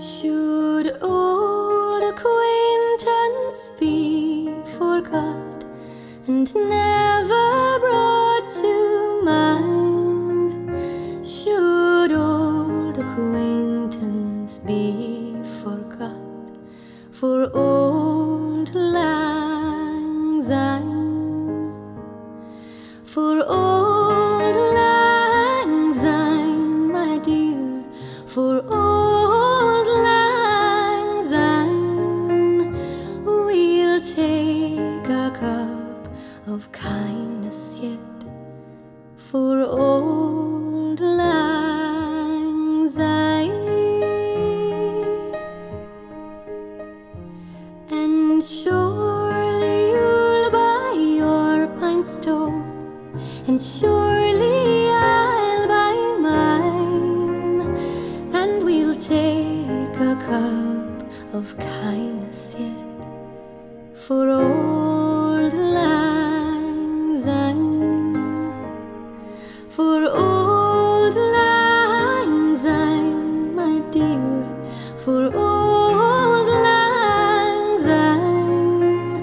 Should old acquaintance be forgot and never brought to mind? Should old acquaintance be forgot for old lang syne? For take a cup of kindness yet for old lang syne. And surely you'll buy your pine stone, and surely I'll buy mine, and we'll take a cup of kindness yet for old lang syne, for old lang syne, my dear, for old lang syne,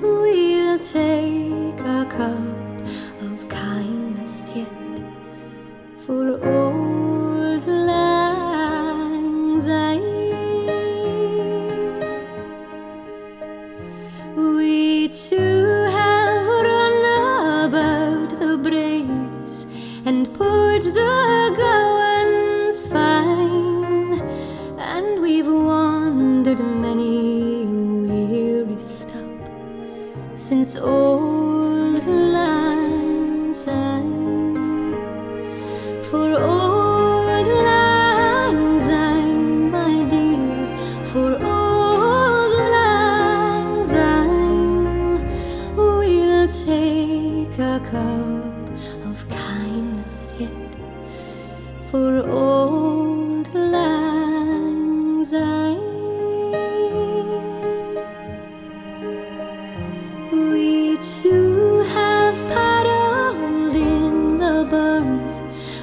we'll take a cup of kindness yet. For old and poured the gowans fine, and we've wandered many a weary stop since old lang syne. For old lang syne, my dear, for old lang syne, we'll take a cup for old lang syne. We two have paddled in the burn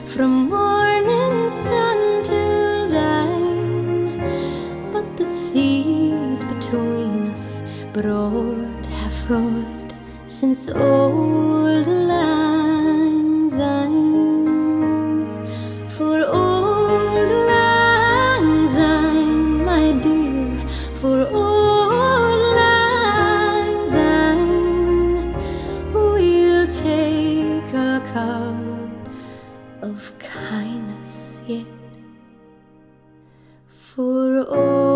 from morning sun till dine, but the seas between us broad have roared since old of kindness yet for old